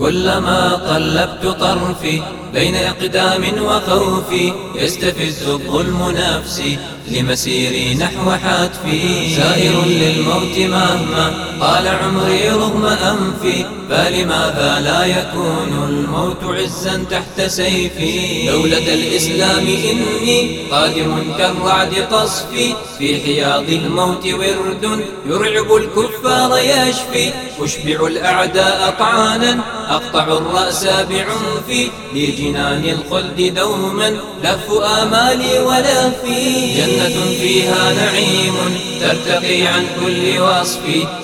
كلما قلبت طرفي بين إقدام وخوفي يستفز الظلم نفسي لمسيري نحو حتفي. سائر للموت مهما طال عمري رغم أنفي فلماذا لا يكون الموت عزا تحت سيفي؟ دولة الإسلام إني قادم كالرعد قصفي في حياض الموت ورد يرعب الكفار يشفي. أشبع الأعداء طعانا أقطع الرأس بعنفي لجنان الخلد دوما لف آمالي ولفي جنة فيها نعيم ترتقي عن كل وصف.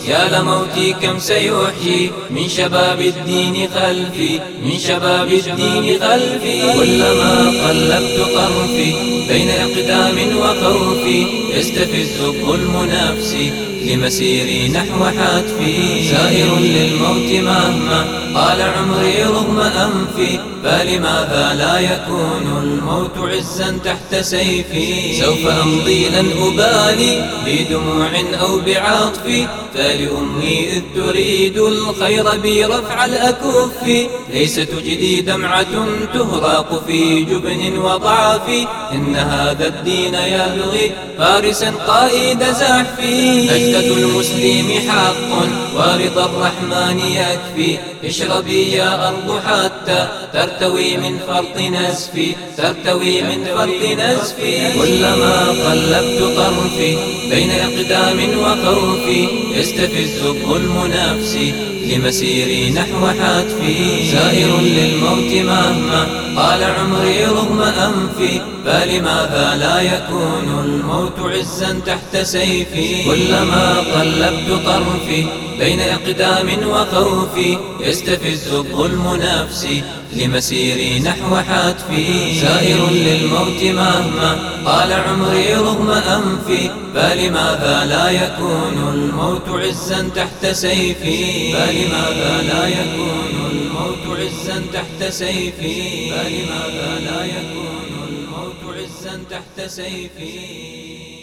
يا لموتي كم سيحيي من شباب الدين خلفي من شباب الدين خلفي. كلما قلبت طرفي بين إقدام وخوفي يستفز الظلم نفسي لمسيري نحو حتفي. سائر للموت مهما طال عمري رغم أنفي فلماذا لا يكون الموت عزا تحت سيفي؟ سوف أمضي لن أبالي بدموع أو بعطف فلأمي إذ تريد الخير بي رفع الأكف. ليس تجدي دمعة تهراق في جبن وضعف إن هذا الدين يبغي فارسا قائد زحفي. نجدة المسلم حق ورضا الرحمن يكفي. اشربي يا أرض حتى ترتوي من فرط نزفي ترتوي من فرط نزفي. كلما قلبت طرفي بين إقدام وخوفي يستفز الظلم نفسي لمسيري نحو حتفي. سائر للموت مهما طال عمري رغم أنفي فلماذا لا يكون الموت عزا تحت سيفي؟ كلما قلبت طرفي بين إقدام وخوفي يستفز الظلم نفسي لمسيري نحو حتفي سائر للموت مهما طال عمري رغم أنفي فلماذا لا يكون الموت عزا تحت سيفي؟ فلماذا لا يكون الموت عزا تحت سيفي؟ فلماذا لا يكون الموت عزا تحت سيفي؟